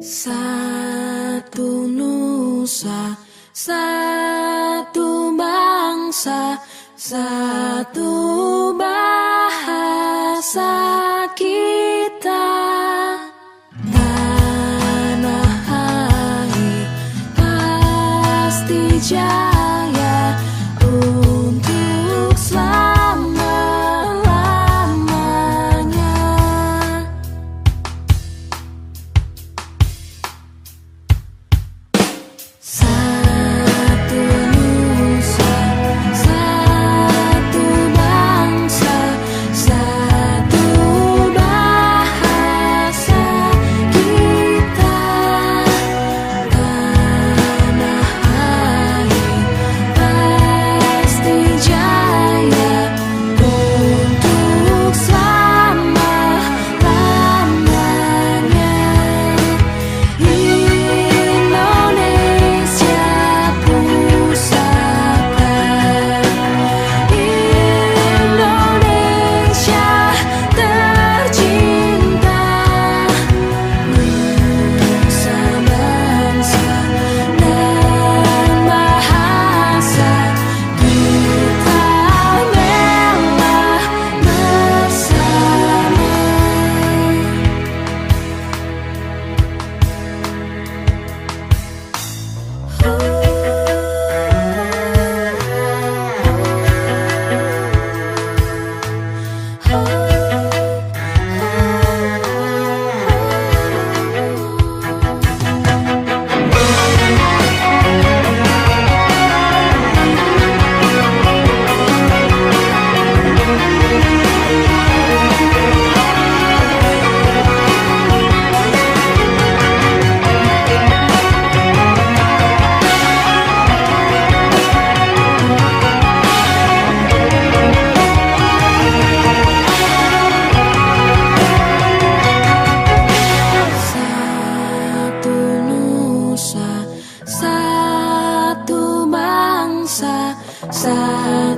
Satu nusa, satu bangsa, satu bahasa kita. Tanah air pasti jauh. side